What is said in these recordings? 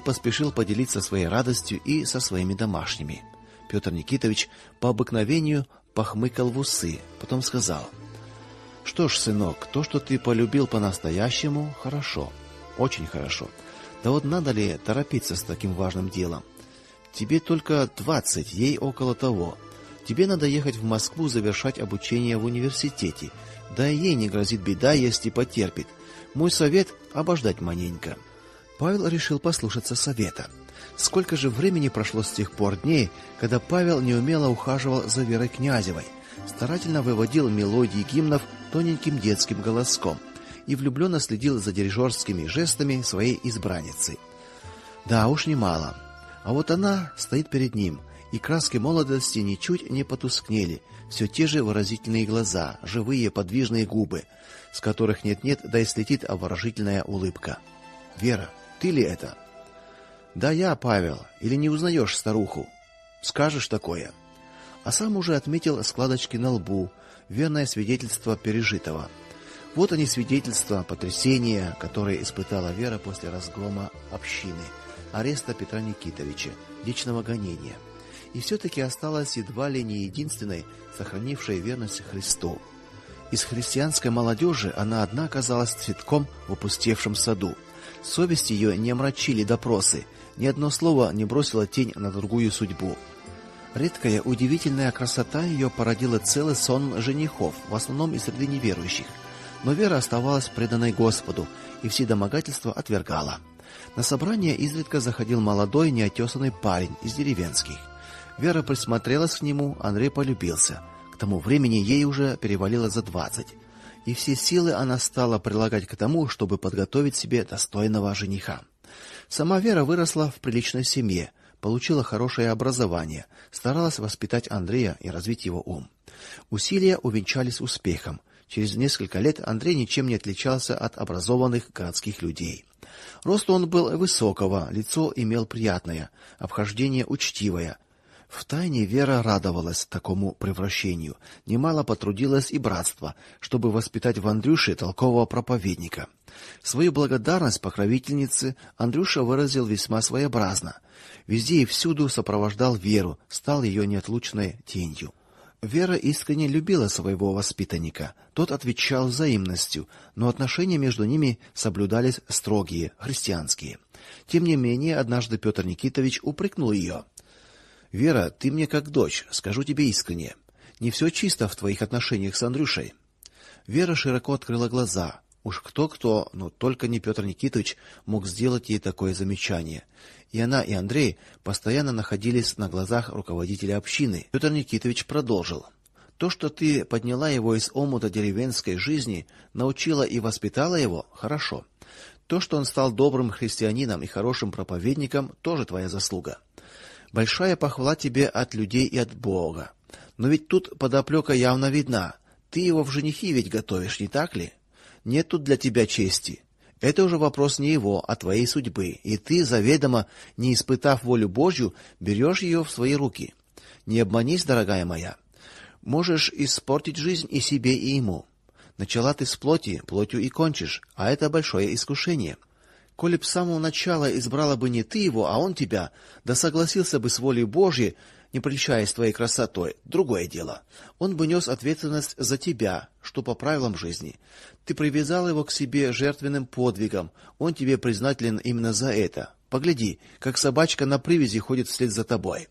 поспешил поделиться своей радостью и со своими домашними. Петр Никитович по обыкновению похмыкал в усы, потом сказал: "Что ж, сынок, то, что ты полюбил по-настоящему, хорошо. Очень хорошо. Да вот надо ли торопиться с таким важным делом? Тебе только двадцать, ей около того. Тебе надо ехать в Москву завершать обучение в университете. Да и ей не грозит беда, если потерпит. Мой совет обождать маненько. Павел решил послушаться совета. Сколько же времени прошло с тех пор дней, когда Павел неумело ухаживал за Верой Князевой, старательно выводил мелодии гимнов тоненьким детским голоском и влюбленно следил за дирижерскими жестами своей избранницы. Да уж немало. А вот она стоит перед ним, и краски молодости ничуть не потускнели, все те же выразительные глаза, живые подвижные губы, с которых нет-нет, да и слетит обворожительная улыбка. Вера, ты ли это? Да я, Павел. Или не узнаешь старуху? Скажешь такое? А сам уже отметил складочки на лбу, верное свидетельство пережитого. Вот они свидетельства потрясения, которые испытала Вера после разгрома общины, ареста Петра Никитовича, личного гонения. И все таки осталась едва ли не единственной, сохранившей верность Христу. Из христианской молодежи она одна оказалась цветком в опустевшем саду. Совесть ее не омрачили допросы, ни одно слово не бросило тень на другую судьбу. Редкая, удивительная красота ее породила целый сон женихов, в основном из среды неверующих. Но Вера оставалась преданной Господу и все домогательства отвергала. На собрание изредка заходил молодой, неотесанный парень из деревенских. Вера присмотрелась к нему, Андрей полюбился. К тому времени ей уже перевалило за двадцать и все силы она стала прилагать к тому, чтобы подготовить себе достойного жениха. Сама Вера выросла в приличной семье, получила хорошее образование, старалась воспитать Андрея и развить его ум. Усилия увенчались успехом. Через несколько лет Андрей ничем не отличался от образованных городских людей. Рост он был высокого, лицо имел приятное, обхождение учтивое, в тайне Вера радовалась такому превращению. Немало потрудилось и братство, чтобы воспитать в Андрюше толкового проповедника. Свою благодарность покровительнице Андрюша выразил весьма своеобразно. Везде и всюду сопровождал Веру, стал ее неотлучной тенью. Вера искренне любила своего воспитанника. Тот отвечал взаимностью, но отношения между ними соблюдались строгие, христианские. Тем не менее, однажды Петр Никитович упрекнул ее. Вера, ты мне как дочь, скажу тебе искренне. Не все чисто в твоих отношениях с Андрюшей. Вера широко открыла глаза. Уж кто-кто, но только не Петр Никитович мог сделать ей такое замечание. И она, и Андрей постоянно находились на глазах руководителя общины. Петр Никитович продолжил: "То, что ты подняла его из омута деревенской жизни, научила и воспитала его, хорошо. То, что он стал добрым христианином и хорошим проповедником, тоже твоя заслуга. Большая похвала тебе от людей и от Бога. Но ведь тут подоплека явно видна. Ты его в женихи ведь готовишь, не так ли? Нет тут для тебя чести. Это уже вопрос не его, а твоей судьбы, и ты заведомо, не испытав волю Божью, берешь ее в свои руки. Не обманись, дорогая моя. Можешь испортить жизнь и себе, и ему. Начала ты с плоти, плотью и кончишь, а это большое искушение. Коли б с самого начала избрала бы не ты его, а он тебя, да согласился бы с волей Божьей, не прельщаясь твоей красотой, другое дело. Он бы нес ответственность за тебя, что по правилам жизни. Ты привязал его к себе жертвенным подвигом. Он тебе признателен именно за это. Погляди, как собачка на привязи ходит вслед за тобой.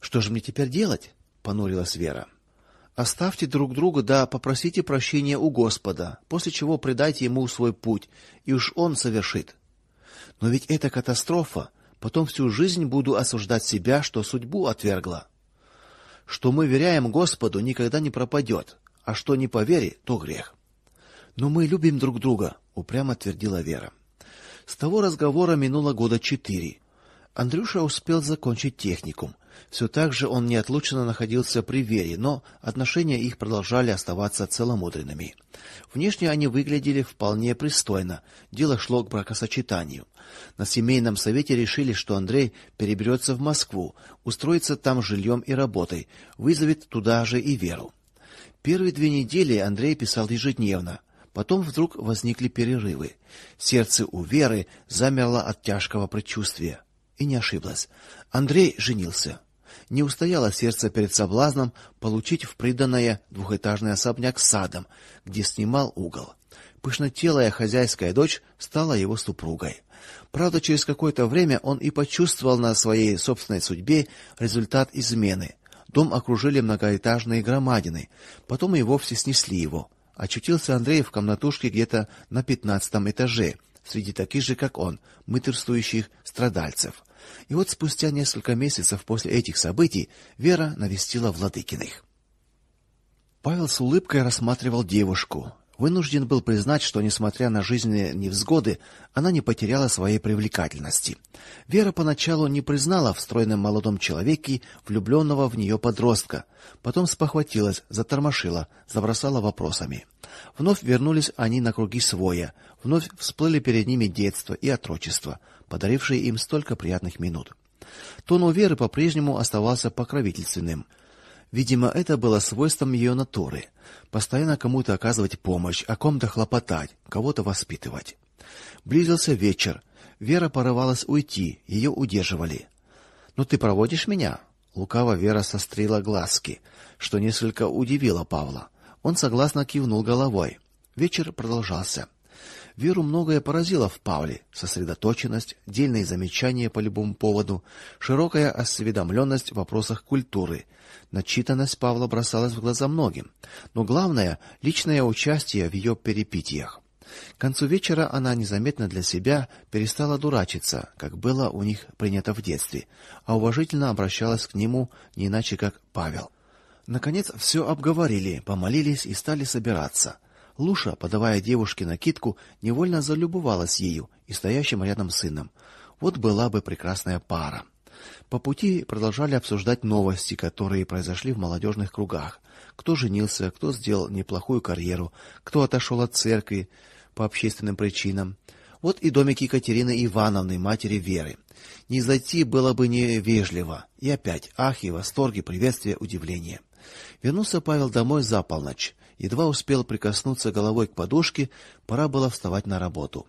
Что же мне теперь делать? понурилась Вера. Оставьте друг друга, да попросите прощения у Господа, после чего предайте ему свой путь, и уж он совершит. Но ведь это катастрофа. Потом всю жизнь буду осуждать себя, что судьбу отвергла. Что мы веряем Господу, никогда не пропадет, а что не по вере, то грех. Но мы любим друг друга, упрямо твердила Вера. С того разговора минуло года четыре. Андрюша успел закончить техникум. Все так же он неотлучно находился при Вере, но отношения их продолжали оставаться целомудренными. Внешне они выглядели вполне пристойно. Дело шло к бракосочетанию. На семейном совете решили, что Андрей переберется в Москву, устроится там жильем и работой, вызовет туда же и Веру. Первые две недели Андрей писал ежедневно. Потом вдруг возникли перерывы. Сердце у Веры замерло от тяжкого предчувствия. И не ошиблась. Андрей женился. Не устояло сердце перед соблазном получить в приданое двухэтажный особняк с садом, где снимал угол. Пышнотелая хозяйская дочь стала его супругой. Правда, через какое-то время он и почувствовал на своей собственной судьбе результат измены. Дом окружили многоэтажные громадины, потом и вовсе снесли его. Очутился Андрей в комнатушке где-то на пятнадцатом этаже, среди таких же, как он, мытарствующих страдальцев. И вот спустя несколько месяцев после этих событий Вера навестила Владыкиных. Павел с улыбкой рассматривал девушку вынужден был признать, что несмотря на жизненные невзгоды, она не потеряла своей привлекательности. Вера поначалу не признала в стройном молодом человеке влюбленного в нее подростка, потом спохватилась, затормошила, забросала вопросами. Вновь вернулись они на круги своя, вновь всплыли перед ними детство и отрочество, подарившие им столько приятных минут. Тон у Веры по-прежнему оставался покровительственным. Видимо, это было свойством ее натуры постоянно кому-то оказывать помощь, о ком-то хлопотать, кого-то воспитывать. Близился вечер. Вера порывалась уйти, ее удерживали. "Ну ты проводишь меня?" Лукаво Вера сострила глазки, что несколько удивило Павла. Он согласно кивнул головой. Вечер продолжался. Веру многое поразило в Павле: сосредоточенность, дельные замечания по любому поводу, широкая осведомленность в вопросах культуры. Начитанность Павла бросалась в глаза многим, но главное личное участие в ее перипетиях. К концу вечера она незаметно для себя перестала дурачиться, как было у них принято в детстве, а уважительно обращалась к нему не иначе как Павел. Наконец все обговорили, помолились и стали собираться. Луша, подавая девушке накидку, невольно залюбовалась ею и стоящим рядом сыном. Вот была бы прекрасная пара. По пути продолжали обсуждать новости, которые произошли в молодежных кругах. Кто женился, кто сделал неплохую карьеру, кто отошел от церкви по общественным причинам. Вот и домик Екатерины Ивановны, матери Веры. Не зайти было бы невежливо. И опять ахи, восторги, приветствия, удивление. Вернулся Павел домой за полночь. Едва успел прикоснуться головой к подушке, пора было вставать на работу.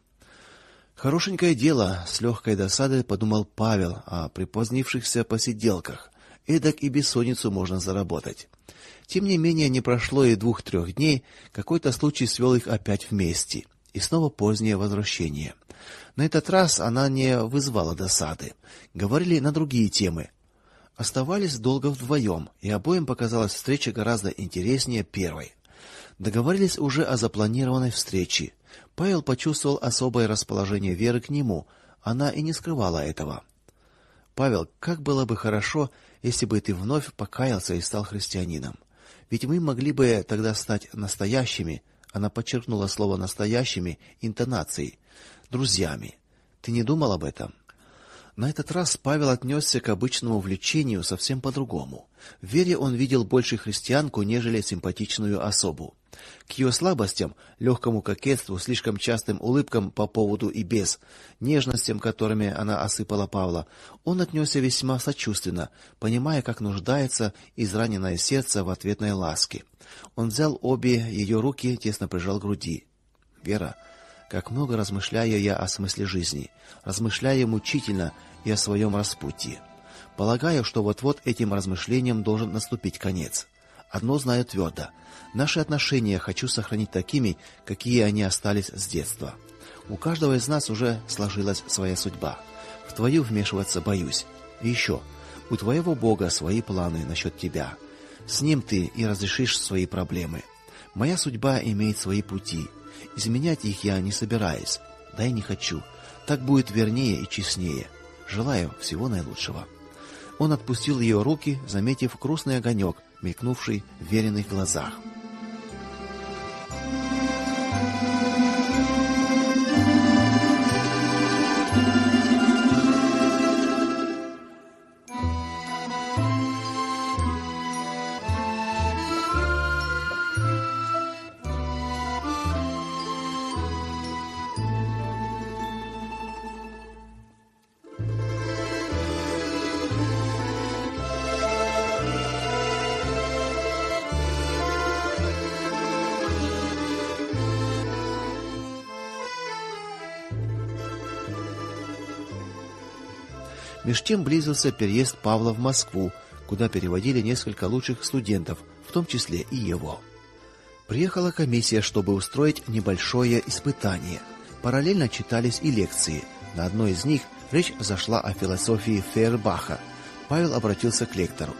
Хорошенькое дело, с легкой досадой подумал Павел о припозднившихся посиделках. Эдак и бессонницу можно заработать. Тем не менее, не прошло и двух-трех дней, какой-то случай свел их опять вместе. И снова позднее возвращение. На этот раз она не вызвала досады. Говорили на другие темы. Оставались долго вдвоем, и обоим показалась встреча гораздо интереснее первой. Договорились уже о запланированной встрече. Павел почувствовал особое расположение Веры к нему. Она и не скрывала этого. Павел, как было бы хорошо, если бы ты вновь покаялся и стал христианином. Ведь мы могли бы тогда стать настоящими, она подчеркнула слово настоящими интонацией, друзьями. Ты не думал об этом? На этот раз Павел отнесся к обычному влечению совсем по-другому. В Вере он видел больше христианку, нежели симпатичную особу. К ее слабостям, легкому кокетству, слишком частым улыбкам по поводу и без, нежностям, которыми она осыпала Павла, он отнесся весьма сочувственно, понимая, как нуждается израненное сердце в ответной ласке. Он взял обе ее руки, тесно прижал к груди. Вера, как много размышляю я о смысле жизни, размышляю мучительно и о своем распутье. Полагаю, что вот-вот этим размышлениям должен наступить конец. Одно знаю твердо. Наши отношения хочу сохранить такими, какие они остались с детства. У каждого из нас уже сложилась своя судьба. В твою вмешиваться боюсь. И еще, у твоего Бога свои планы насчет тебя. С ним ты и разрешишь свои проблемы. Моя судьба имеет свои пути. Изменять их я не собираюсь, да и не хочу. Так будет вернее и честнее. Желаю всего наилучшего. Он отпустил ее руки, заметив грустный огонек, мелькнувший в веренных глазах. Меж тем близился переезд Павла в Москву, куда переводили несколько лучших студентов, в том числе и его. Приехала комиссия, чтобы устроить небольшое испытание. Параллельно читались и лекции. На одной из них речь зашла о философии Фейербаха. Павел обратился к лектору.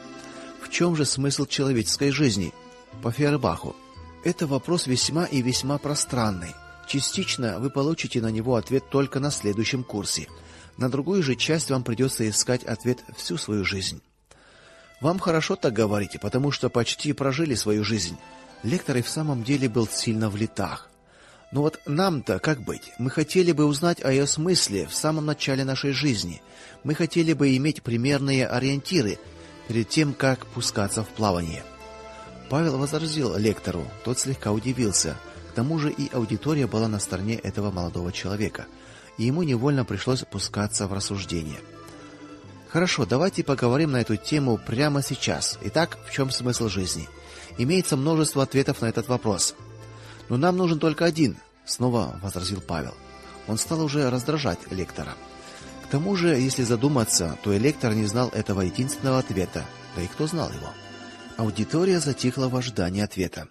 В чем же смысл человеческой жизни? По Фейербаху. Это вопрос весьма и весьма пространный. Частично вы получите на него ответ только на следующем курсе. На другую же часть вам придется искать ответ всю свою жизнь. Вам хорошо так говорите, потому что почти прожили свою жизнь. Лектор и в самом деле был сильно в летах. Но вот нам-то как быть? Мы хотели бы узнать о ее смысле в самом начале нашей жизни. Мы хотели бы иметь примерные ориентиры перед тем, как пускаться в плавание. Павел возразил лектору. Тот слегка удивился. К тому же и аудитория была на стороне этого молодого человека, и ему невольно пришлось пускаться в рассуждения. Хорошо, давайте поговорим на эту тему прямо сейчас. Итак, в чем смысл жизни? Имеется множество ответов на этот вопрос. Но нам нужен только один, снова возразил Павел. Он стал уже раздражать лектора. К тому же, если задуматься, то и лектор не знал этого единственного ответа. Да и кто знал его? Аудитория затихла в ожидании ответа.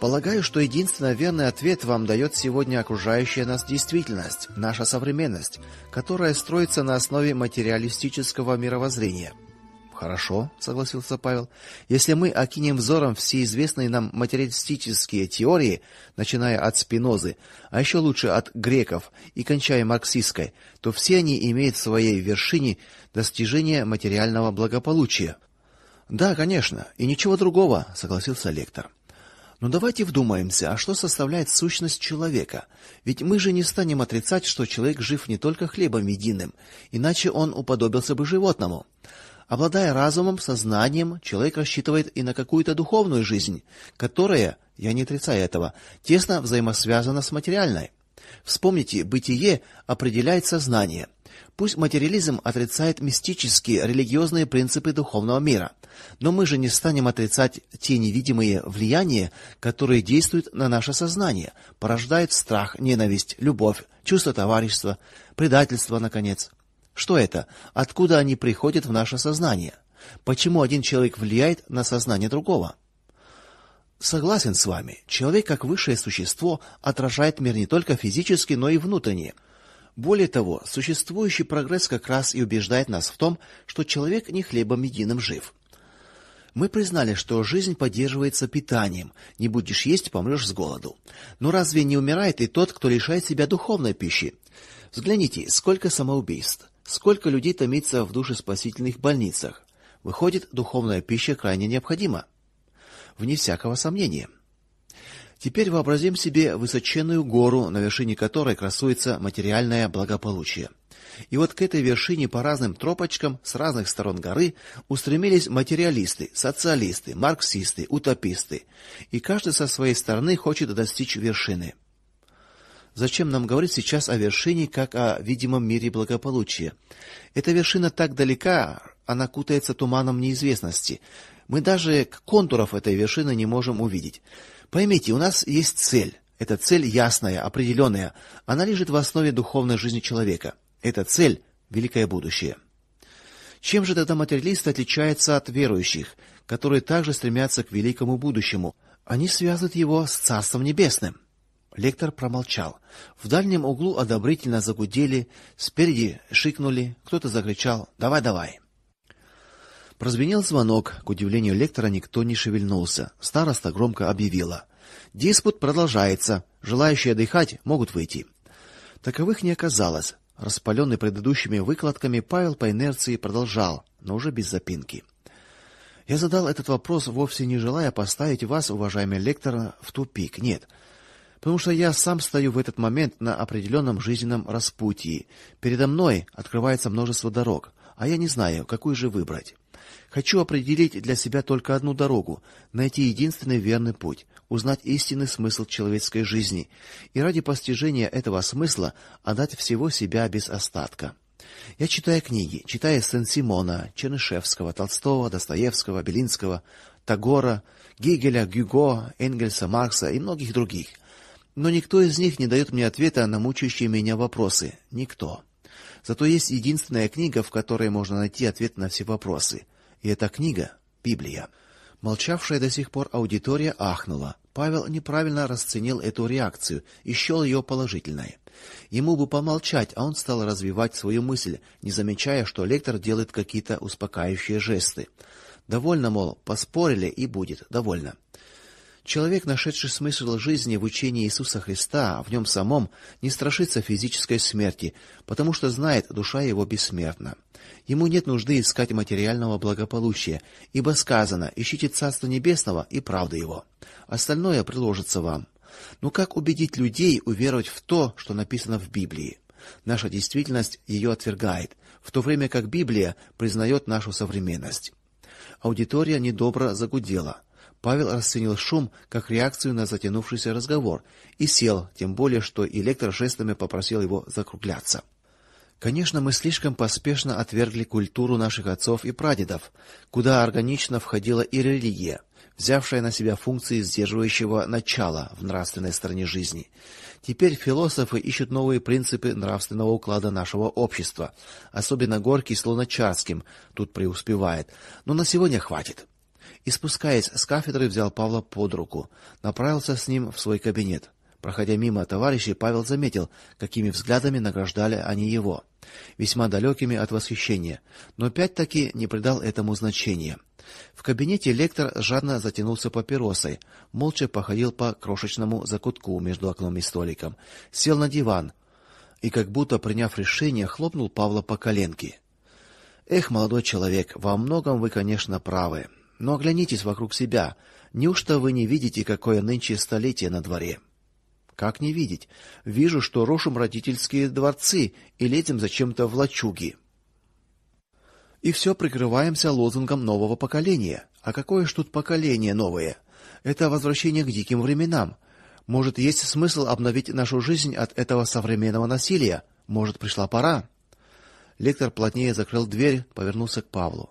Полагаю, что единственный верный ответ вам дает сегодня окружающая нас действительность, наша современность, которая строится на основе материалистического мировоззрения. Хорошо, согласился Павел. Если мы окинем взором все известные нам материалистические теории, начиная от Спинозы, а еще лучше от греков и кончая марксистской, то все они имеют в своей вершине достижение материального благополучия. Да, конечно, и ничего другого, согласился лектор. Но давайте вдумаемся, а что составляет сущность человека? Ведь мы же не станем отрицать, что человек жив не только хлебом единым, иначе он уподобился бы животному. Обладая разумом, сознанием, человек рассчитывает и на какую-то духовную жизнь, которая, я не отрицаю этого, тесно взаимосвязана с материальной. Вспомните, бытие определяет сознание. Пусть материализм отрицает мистические, религиозные принципы духовного мира, но мы же не станем отрицать те невидимые влияния, которые действуют на наше сознание, порождают страх, ненависть, любовь, чувство товарищества, предательство наконец. Что это? Откуда они приходят в наше сознание? Почему один человек влияет на сознание другого? Согласен с вами. Человек как высшее существо отражает мир не только физически, но и внутренне. Более того, существующий прогресс как раз и убеждает нас в том, что человек не хлебом единым жив. Мы признали, что жизнь поддерживается питанием. Не будешь есть, помрешь с голоду. Но разве не умирает и тот, кто лишает себя духовной пищи? Взгляните, сколько самоубийств, сколько людей томится в душеспасительных больницах. Выходит, духовная пища крайне необходима вне всякого сомнения. Теперь вообразим себе высоченную гору, на вершине которой красуется материальное благополучие. И вот к этой вершине по разным тропочкам с разных сторон горы устремились материалисты, социалисты, марксисты, утописты, и каждый со своей стороны хочет достичь вершины. Зачем нам говорить сейчас о вершине, как о видимом мире благополучия? Эта вершина так далека, она кутается туманом неизвестности. Мы даже контуров этой вершины не можем увидеть. Поймите, у нас есть цель. Эта цель ясная, определенная. Она лежит в основе духовной жизни человека. Эта цель великое будущее. Чем же тогда материалисты отличаются от верующих, которые также стремятся к великому будущему? Они связывают его с Царством небесным. Лектор промолчал. В дальнем углу одобрительно загудели, спереди шикнули, кто-то закричал: "Давай, давай!" Прозвенел звонок. К удивлению лектора никто не шевельнулся. Староста громко объявила: "Диспут продолжается. Желающие отдыхать могут выйти". Таковых не оказалось. Распаленный предыдущими выкладками, Павел по инерции продолжал, но уже без запинки. Я задал этот вопрос вовсе не желая поставить вас, уважаемый лектор, в тупик. Нет. Потому что я сам стою в этот момент на определенном жизненном распутье. Передо мной открывается множество дорог, а я не знаю, какую же выбрать. Хочу определить для себя только одну дорогу, найти единственный верный путь, узнать истинный смысл человеческой жизни и ради постижения этого смысла отдать всего себя без остатка. Я читаю книги, читаю Сен-Симона, Чернышевского, Толстого, Достоевского, Белинского, Тагора, Гегеля, Гюго, Энгельса, Маркса и многих других. Но никто из них не дает мне ответа на мучающие меня вопросы. Никто. Зато есть единственная книга, в которой можно найти ответ на все вопросы. И эта книга Библия. Молчавшая до сих пор аудитория ахнула. Павел неправильно расценил эту реакцию и счел ее положительной. Ему бы помолчать, а он стал развивать свою мысль, не замечая, что лектор делает какие-то успокаивающие жесты. Довольно, мол, поспорили и будет довольно. Человек, нашедший смысл жизни в учении Иисуса Христа, в нем самом не страшится физической смерти, потому что знает, душа его бессмертна. Ему нет нужды искать материального благополучия, ибо сказано: "Ищите Царство небесного и правды его. Остальное приложится вам". Но как убедить людей уверовать в то, что написано в Библии? Наша действительность ее отвергает, в то время как Библия признает нашу современность. Аудитория недобро загудела. Павел расценил шум как реакцию на затянувшийся разговор и сел, тем более что и жестами попросил его закругляться. Конечно, мы слишком поспешно отвергли культуру наших отцов и прадедов, куда органично входила и религия, взявшая на себя функции сдерживающего начала в нравственной стороне жизни. Теперь философы ищут новые принципы нравственного уклада нашего общества. Особенно Горький с Луначарским тут преуспевает. Но на сегодня хватит. И спускаясь с кафедры, взял Павла под руку, направился с ним в свой кабинет. Проходя мимо товарищей, Павел заметил, какими взглядами награждали они его, весьма далекими от восхищения, но опять-таки не придал этому значения. В кабинете лектор жадно затянулся папиросой, молча походил по крошечному закутку между окном и столиком, сел на диван и как будто приняв решение, хлопнул Павла по коленке. Эх, молодой человек, во многом вы, конечно, правы. Но оглянитесь вокруг себя. Неужто вы не видите, какое нынче столетие на дворе? Как не видеть? Вижу, что рушим родительские дворцы и летим зачем-то в лачуги. И все прикрываемся лозунгом нового поколения. А какое ж тут поколение новое? Это возвращение к диким временам. Может, есть смысл обновить нашу жизнь от этого современного насилия? Может, пришла пора? Лектор плотнее закрыл дверь, повернулся к Павлу.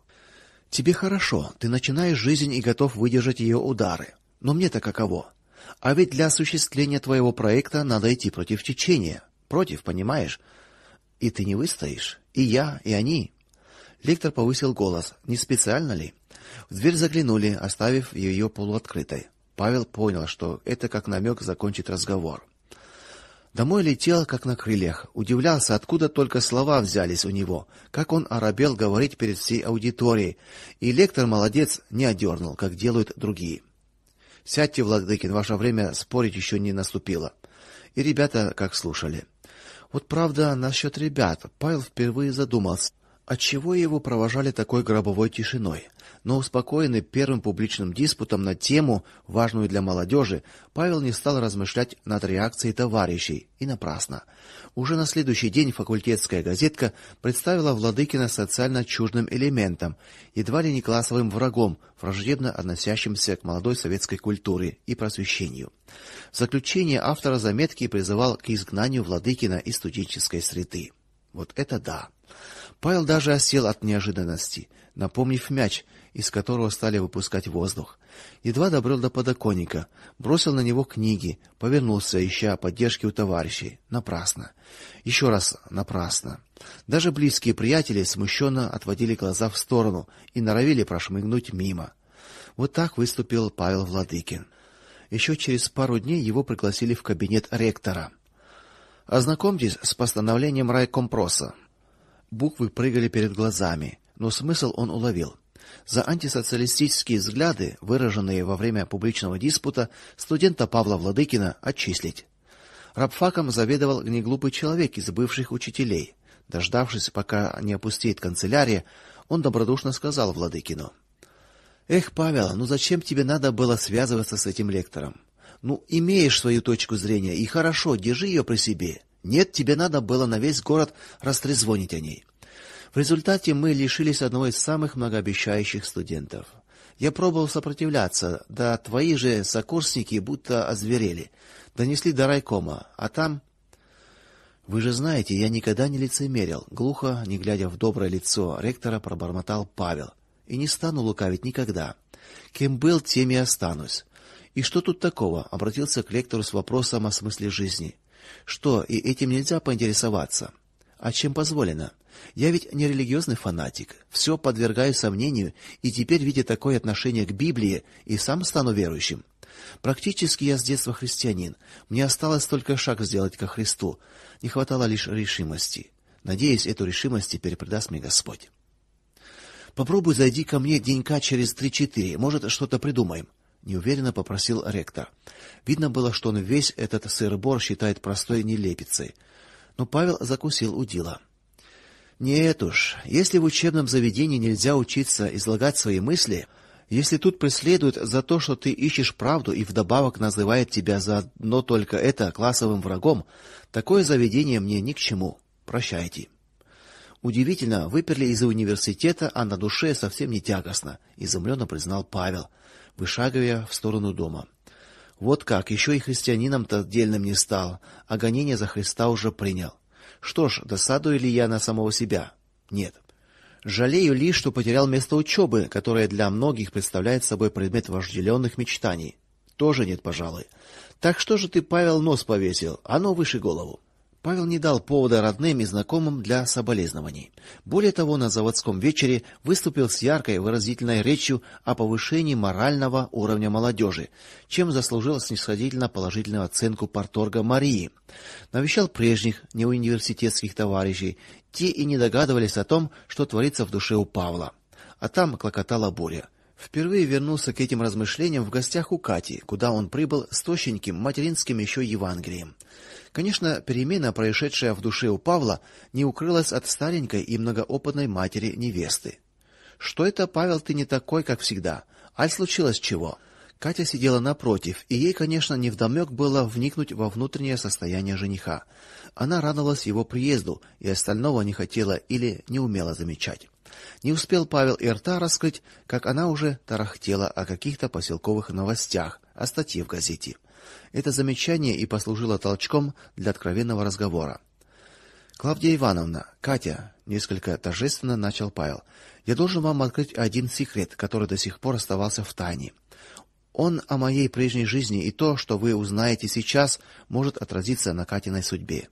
Тебе хорошо, ты начинаешь жизнь и готов выдержать ее удары. Но мне-то каково? А ведь для осуществления твоего проекта надо идти против течения. Против, понимаешь? И ты не выстоишь, и я, и они. Лектор повысил голос. Не специально ли? В дверь заглянули, оставив ее полуоткрытой. Павел понял, что это как намек закончить разговор. Домой летел как на крыльях, удивлялся, откуда только слова взялись у него, как он оробел говорить перед всей аудиторией. И лектор молодец, не одернул, как делают другие. Сядьте, Владыкин, ваше время спорить еще не наступило. И ребята как слушали. Вот правда, насчет ребят. Павел впервые задумался, отчего его провожали такой гробовой тишиной но успокоенный первым публичным диспутом на тему, важную для молодежи, Павел не стал размышлять над реакцией товарищей, и напрасно. Уже на следующий день факультетская газетка представила Владыкина социально чуждым элементом, едва ли не классовым врагом, враждебно относящимся к молодой советской культуре и просвещению. В заключение автора заметки призывал к изгнанию Владыкина из студенческой среды. Вот это да. Павел даже осел от неожиданности, напомнив мяч, из которого стали выпускать воздух. Едва добрел до подоконника, бросил на него книги, повернулся, ища поддержки у товарищей. Напрасно. Еще раз напрасно. Даже близкие приятели смущенно отводили глаза в сторону и норовили прошмыгнуть мимо. Вот так выступил Павел Владыкин. Еще через пару дней его пригласили в кабинет ректора. Ознакомьтесь с постановлением райкомпроса. Буквы прыгали перед глазами, но смысл он уловил. За антисоциалистические взгляды, выраженные во время публичного диспута, студента Павла Владыкина отчислить. Рабфаком заведовал неглупый человек из бывших учителей. Дождавшись, пока не опустеет канцелярия, он добродушно сказал Владыкину: "Эх, Павел, ну зачем тебе надо было связываться с этим лектором? Ну, имеешь свою точку зрения, и хорошо, держи ее при себе. Нет, тебе надо было на весь город растрезвонить о ней. В результате мы лишились одного из самых многообещающих студентов. Я пробовал сопротивляться, да твои же сокурсники будто озверели. Донесли до райкома, а там Вы же знаете, я никогда не лицемерил, глухо, не глядя в доброе лицо ректора, пробормотал Павел. И не стану лукавить никогда. Кем был, тем и останусь. И что тут такого? обратился к лектору с вопросом о смысле жизни. Что, и этим нельзя поинтересоваться? А чем позволено? Я ведь не религиозный фанатик. Все подвергаю сомнению, и теперь, видя такое отношение к Библии, и сам стану верующим. Практически я с детства христианин. Мне осталось только шаг сделать ко Христу. Не хватало лишь решимости. Надеюсь, эту решимость теперь придаст мне Господь. Попробуй зайди ко мне денька через три-четыре, может, что-то придумаем, неуверенно попросил ректор. Видно было, что он весь этот сыр-бор считает простой нелепицей. Но Павел закусил у дела. Нет уж, если в учебном заведении нельзя учиться излагать свои мысли, если тут преследуют за то, что ты ищешь правду и вдобавок называют тебя за одно только это классовым врагом, такое заведение мне ни к чему. Прощайте. Удивительно, выперли из университета, а на душе совсем не тягостно, изумленно признал Павел, вышагивая в сторону дома. Вот как, еще и христианином-то отдельным не стал, а гонение за Христа уже принял. Что ж, досадую ли я на самого себя? Нет. Жалею лишь, что потерял место учебы, которое для многих представляет собой предмет вожделенных мечтаний. Тоже нет, пожалуй. Так что же ты, Павел, нос повесил? А ну выше голову. Павел не дал повода родным и знакомым для соболезнований. Более того, на заводском вечере выступил с яркой выразительной речью о повышении морального уровня молодежи, чем заслужил снисходительно положительную оценку парторга Марии. Навещал прежних неуниверситетских товарищей, те и не догадывались о том, что творится в душе у Павла. А там клокотала буря. Впервые вернулся к этим размышлениям в гостях у Кати, куда он прибыл с тощеньким материнским еще Евангелием. Конечно, перемена, происшедшая в душе у Павла, не укрылась от старенькой и многоопытной матери невесты. Что это, Павел, ты не такой, как всегда? Аль случилось чего? Катя сидела напротив, и ей, конечно, не вдомек было вникнуть во внутреннее состояние жениха. Она радовалась его приезду и остального не хотела или не умела замечать. Не успел Павел и рта раскрыть, как она уже тарахтела о каких-то поселковых новостях, о статье в газете. Это замечание и послужило толчком для откровенного разговора. Клавдия Ивановна, Катя, несколько торжественно начал Павел. Я должен вам открыть один секрет, который до сих пор оставался в тайне. Он о моей прежней жизни, и то, что вы узнаете сейчас, может отразиться на Катиной судьбе.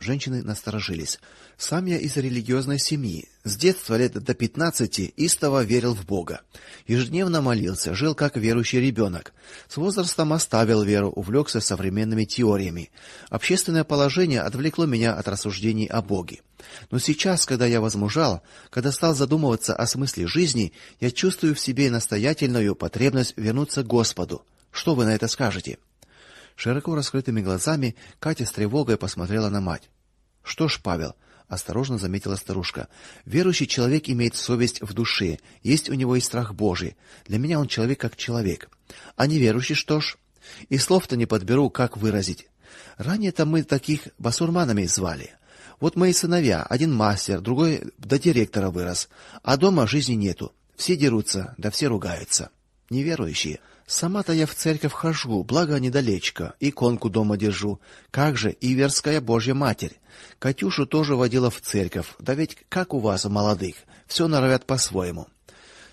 Женщины насторожились. Сам я из религиозной семьи. С детства лет до пятнадцати истово верил в Бога. Ежедневно молился, жил как верующий ребенок. С возрастом оставил веру, увлекся современными теориями. Общественное положение отвлекло меня от рассуждений о Боге. Но сейчас, когда я возмужал, когда стал задумываться о смысле жизни, я чувствую в себе настоятельную потребность вернуться к Господу. Что вы на это скажете? Широко раскрытыми глазами Катя с тревогой посмотрела на мать. Что ж, Павел, осторожно заметила старушка. Верующий человек имеет совесть в душе, есть у него и страх Божий. Для меня он человек как человек. А неверующий что ж? И слов-то не подберу, как выразить. Ранее-то мы таких басурманами звали. Вот мои сыновья, один мастер, другой до директора вырос, а дома жизни нету. Все дерутся, да все ругаются. Неверующие. Сама-то я в церковь хожу, благо недалечко, иконку дома держу. Как же Иверская Божья Матерь. Катюшу тоже водила в церковь. Да ведь как у вас, молодых, все норовят по-своему.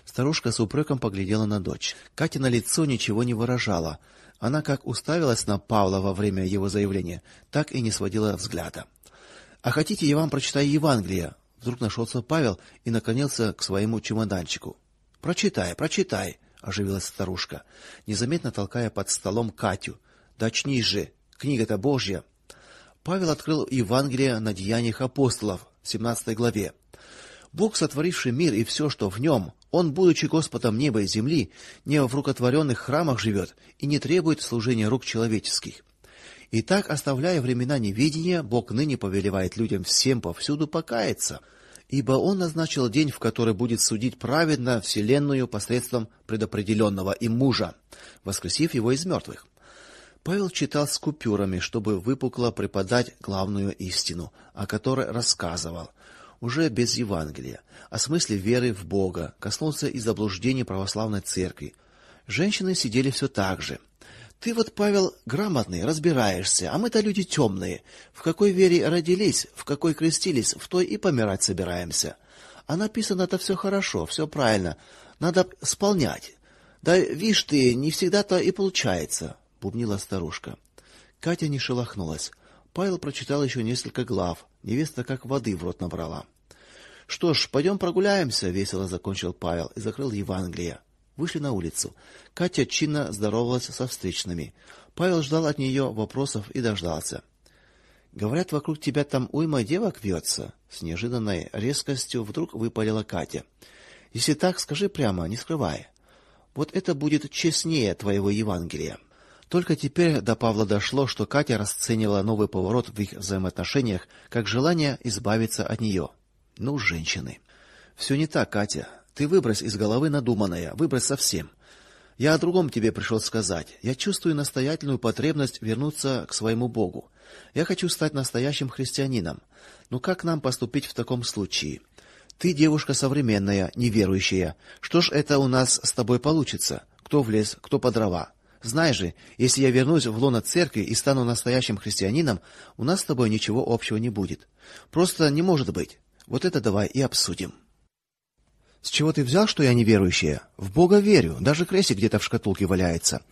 Старушка с упреком поглядела на дочь. Катя на лицо ничего не выражала. Она как уставилась на Павла во время его заявления, так и не сводила взгляда. А хотите, я вам прочитаю Евангелие? Вдруг нашелся Павел и наклонился к своему чемоданчику. Прочитай, прочитай оживилась старушка, незаметно толкая под столом Катю. Да же, книга-то Божья. Павел открыл Евангелие на деяниях апостолов, в 17 главе. Бог, сотворивший мир и все, что в нем, он, будучи Господом неба и земли, не в рукотворенных храмах живет и не требует служения рук человеческих. И так, оставляя времена неведения, Бог ныне повелевает людям всем повсюду покаяться ибо он назначил день, в который будет судить праведно вселенную посредством предопределенного им мужа, воскресив его из мертвых. Павел читал с купюрами, чтобы выпукло преподать главную истину, о которой рассказывал, уже без Евангелия, о смысле веры в Бога, коснулся и заблуждений православной церкви. Женщины сидели все так же. Ты вот, Павел, грамотный, разбираешься, а мы-то люди темные. В какой вере родились, в какой крестились, в той и помирать собираемся. А написано-то все хорошо, все правильно. Надо исполнять. Да видишь ты, не всегда-то и получается, бубнила старушка. Катя не шелохнулась. Павел прочитал еще несколько глав, Невеста как воды в рот набрала. Что ж, пойдем прогуляемся, весело закончил Павел и закрыл Евангелие. Вышли на улицу. Катя чинно здоровалась со встречными. Павел ждал от нее вопросов и дождался. Говорят, вокруг тебя там уйма девок вьется», — с неожиданной резкостью вдруг выпалила Катя. Если так, скажи прямо, не скрывай. Вот это будет честнее твоего Евангелия. Только теперь до Павла дошло, что Катя расценивала новый поворот в их взаимоотношениях как желание избавиться от нее. Ну, женщины. Все не так, Катя. Ты выбрось из головы надуманное, выбрось совсем. Я о другом тебе пришел сказать. Я чувствую настоятельную потребность вернуться к своему Богу. Я хочу стать настоящим христианином. Но как нам поступить в таком случае? Ты девушка современная, неверующая. Что ж это у нас с тобой получится? Кто в лес, кто по дрова? Знай же, если я вернусь в лоно церкви и стану настоящим христианином, у нас с тобой ничего общего не будет. Просто не может быть. Вот это давай и обсудим. С чего ты взял, что я неверующая? В Бога верю, даже крестик где-то в шкатулке валяется.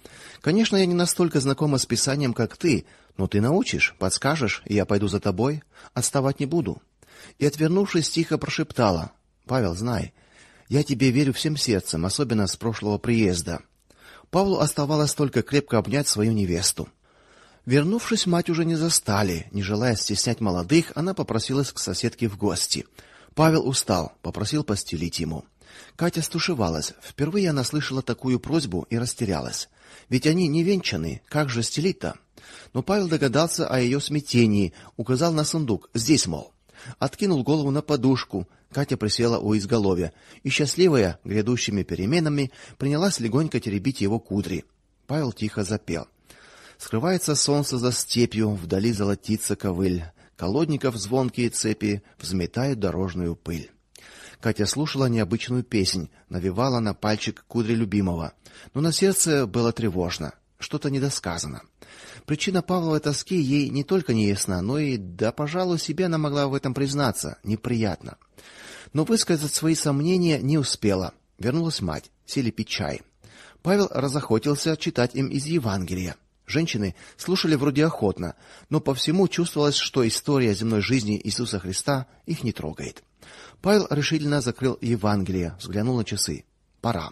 Конечно, я не настолько знакома с Писанием, как ты, но ты научишь, подскажешь, и я пойду за тобой, отставать не буду. И отвернувшись, тихо прошептала: "Павел, знай, я тебе верю всем сердцем, особенно с прошлого приезда". Павлу оставалось только крепко обнять свою невесту. Вернувшись, мать уже не застали. Не желая стеснять молодых, она попросилась к соседке в гости. Павел устал, попросил постелить ему. Катя стушевалась. Впервые она слышала такую просьбу и растерялась. Ведь они не венчаны, как же стелить-то? Но Павел догадался о ее смятении, указал на сундук. Здесь, мол. Откинул голову на подушку. Катя присела у изголовья и счастливая грядущими переменами, принялась легонько теребить его кудри. Павел тихо запел. Скрывается солнце за степью, вдали золотится ковыль. Колодников звонкие цепи взметают дорожную пыль. Катя слушала необычную песнь, навевала на пальчик кудри любимого, но на сердце было тревожно, что-то недосказано. Причина Павловой тоски ей не только не ясна, но и да, пожалуй, себе она могла в этом признаться, неприятно. Но высказать свои сомнения не успела. Вернулась мать, сели пить чай. Павел разохотился читать им из Евангелия. Женщины слушали вроде охотно, но по всему чувствовалось, что история земной жизни Иисуса Христа их не трогает. Павел решительно закрыл Евангелие, взглянул на часы. Пора.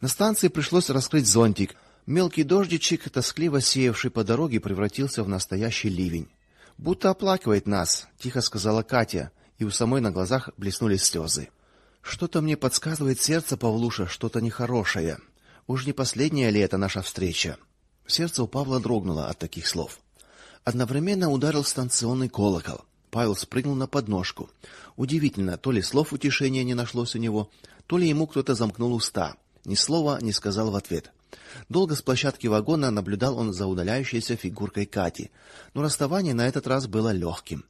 На станции пришлось раскрыть зонтик. Мелкий дождичек, тоскливо сеявший по дороге, превратился в настоящий ливень. Будто оплакивает нас, тихо сказала Катя, и у самой на глазах блеснули слезы. Что-то мне подсказывает сердце Павлуша, что-то нехорошее. Уж не последняя ли это наша встреча? Сердце у Павла дрогнуло от таких слов. Одновременно ударил станционный колокол. Павел спрыгнул на подножку. Удивительно, то ли слов утешения не нашлось у него, то ли ему кто-то замкнул уста. Ни слова не сказал в ответ. Долго с площадки вагона наблюдал он за удаляющейся фигуркой Кати, но расставание на этот раз было легким.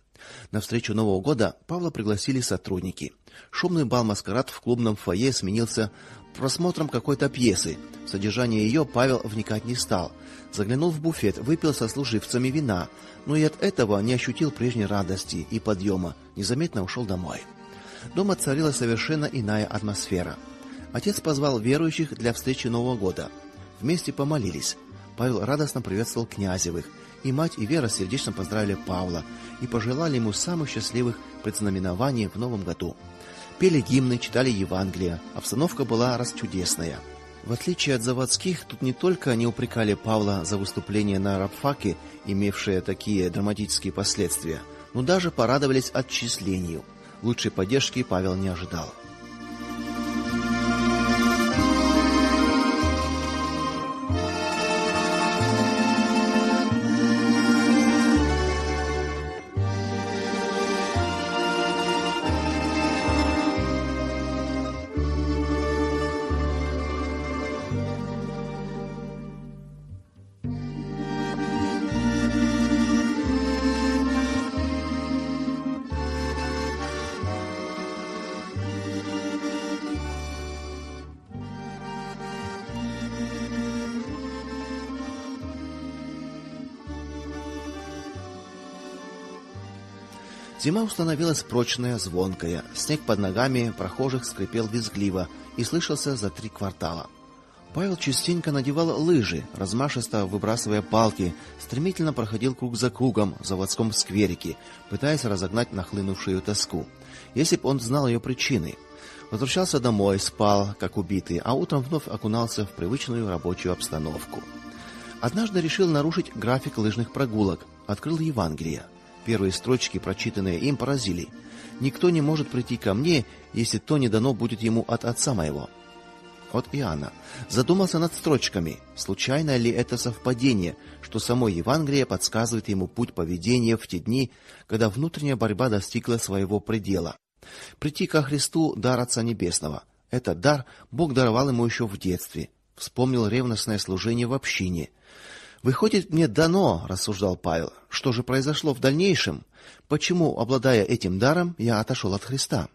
На встречу Нового года Павла пригласили сотрудники. Шумный бал-маскарад в клубном фойе сменился просмотром какой-то пьесы. В содержание ее Павел вникать не стал. Заглянул в буфет, выпил со служивцами вина, но и от этого не ощутил прежней радости и подъема, незаметно ушел домой. Дома царила совершенно иная атмосфера. Отец позвал верующих для встречи Нового года. Вместе помолились. Павел радостно приветствовал Князевых, и мать и Вера сердечно поздравили Павла и пожелали ему самых счастливых предзнаменований в новом году. Пели гимны, читали Евангелие. Обстановка была расчудесная. В отличие от заводских, тут не только не упрекали Павла за выступление на рабфаке, имевшее такие драматические последствия, но даже порадовались отчислению. Лучшей поддержки Павел не ожидал. Зима установилась прочная, звонкая. Снег под ногами прохожих скрипел визгливо и слышался за три квартала. Павел частенько надевал лыжи, размашисто выбрасывая палки, стремительно проходил круг за кругом в заводском скверике, пытаясь разогнать нахлынувшую тоску. Если бы он знал ее причины, возвращался домой, спал как убитый, а утром вновь окунался в привычную рабочую обстановку. Однажды решил нарушить график лыжных прогулок, открыл Евангелие. Первые строчки, прочитанные им, поразили. Никто не может прийти ко мне, если то не дано будет ему от отца моего от Иоанна. Задумался над строчками. Случайно ли это совпадение, что само Евангелие подсказывает ему путь поведения в те дни, когда внутренняя борьба достигла своего предела? Прийти ко Христу дар Отца небесного. Этот дар Бог даровал ему еще в детстве. Вспомнил ревностное служение в общине. Выходит, мне дано, рассуждал Павел. Что же произошло в дальнейшем? Почему, обладая этим даром, я отошел от Христа?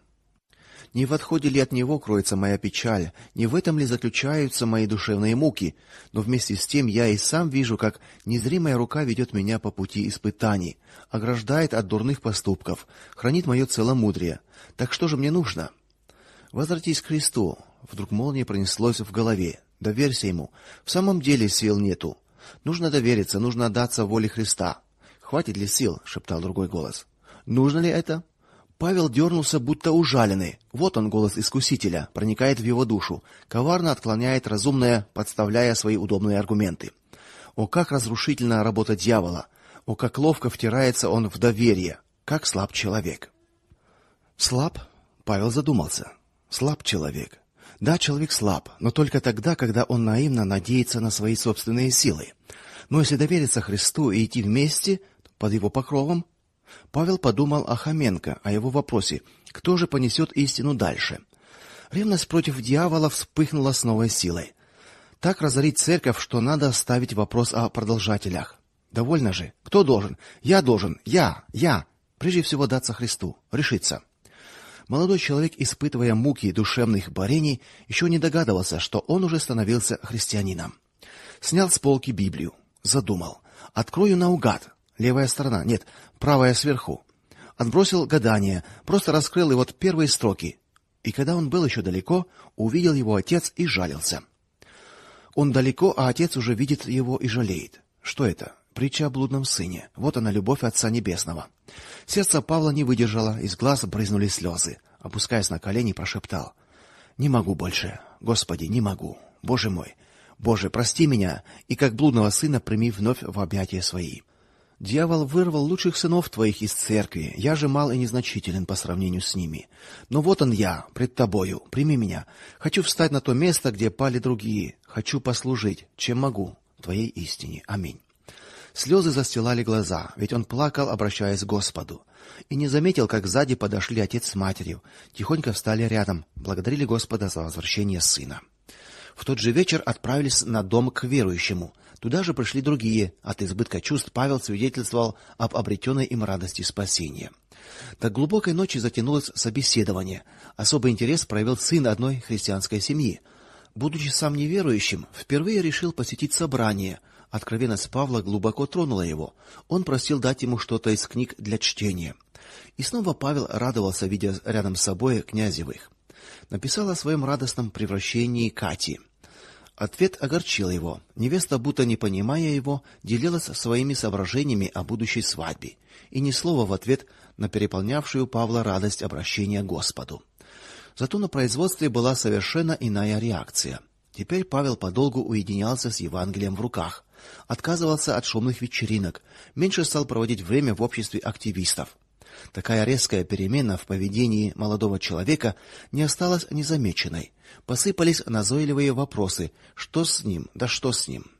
Не в отходе ли от него кроется моя печаль, не в этом ли заключаются мои душевные муки? Но вместе с тем я и сам вижу, как незримая рука ведет меня по пути испытаний, ограждает от дурных поступков, хранит мое целомудрие. Так что же мне нужно? Возвратись к Христу. Вдруг молния пронеслось в голове. Доверься ему. В самом деле сил нету. Нужно довериться, нужно отдаться воле Христа. Хватит ли сил, шептал другой голос. Нужно ли это? Павел дернулся, будто ужаленный. Вот он голос искусителя, проникает в его душу, коварно отклоняет разумное, подставляя свои удобные аргументы. О, как разрушительна работа дьявола! О, как ловко втирается он в доверие! Как слаб человек! Слаб? Павел задумался. Слаб человек. Да, человек слаб, но только тогда, когда он наивно надеется на свои собственные силы. Но если довериться Христу и идти вместе под его покровом, Павел подумал о Хоменко, о его вопросе: кто же понесет истину дальше? Ревность против дьявола вспыхнула с новой силой. Так разорить церковь, что надо оставить вопрос о продолжателях. Довольно же. Кто должен? Я должен. Я, я. Прежде всего даться Христу, решиться. Молодой человек, испытывая муки душевных борений, еще не догадывался, что он уже становился христианином. Снял с полки Библию, задумал: открою наугад. Левая сторона. Нет, правая сверху. Отбросил гадание, просто раскрыл и вот первые строки. И когда он был еще далеко, увидел его отец и жалился. Он далеко, а отец уже видит его и жалеет. Что это? Притча о блудном сыне. Вот она любовь Отца небесного. Сердце Павла не выдержало, из глаз брызнули слезы. Опускаясь на колени, прошептал: "Не могу больше. Господи, не могу. Боже мой, Боже, прости меня, и как блудного сына прими вновь в объятия свои". Дьявол вырвал лучших сынов твоих из церкви. Я же мал и незначителен по сравнению с ними. Но вот он я, пред тобою. Прими меня. Хочу встать на то место, где пали другие. Хочу послужить, чем могу, твоей истине. Аминь. Слезы застилали глаза, ведь он плакал, обращаясь к Господу, и не заметил, как сзади подошли отец с матерью, тихонько встали рядом, благодарили Господа за возвращение сына. В тот же вечер отправились на дом к верующему. Туда же пришли другие. От избытка чувств Павел свидетельствовал об обретенной им радости спасения. До глубокой ночи затянулось собеседование. Особый интерес проявил сын одной христианской семьи. Будучи сам неверующим, впервые решил посетить собрание. Откровенность Павла глубоко тронула его. Он просил дать ему что-то из книг для чтения. И снова Павел радовался, видя рядом с собой князевых. Написал о своем радостном превращении Кати. Ответ огорчил его. Невеста, будто не понимая его, делилась своими соображениями о будущей свадьбе, и ни слова в ответ на переполнявшую Павла радость обращения к Господу. Зато на производстве была совершенно иная реакция. Теперь Павел подолгу уединялся с Евангелием в руках, отказывался от шумных вечеринок, меньше стал проводить время в обществе активистов. Такая резкая перемена в поведении молодого человека не осталась незамеченной. Посыпались назойливые вопросы: что с ним? Да что с ним?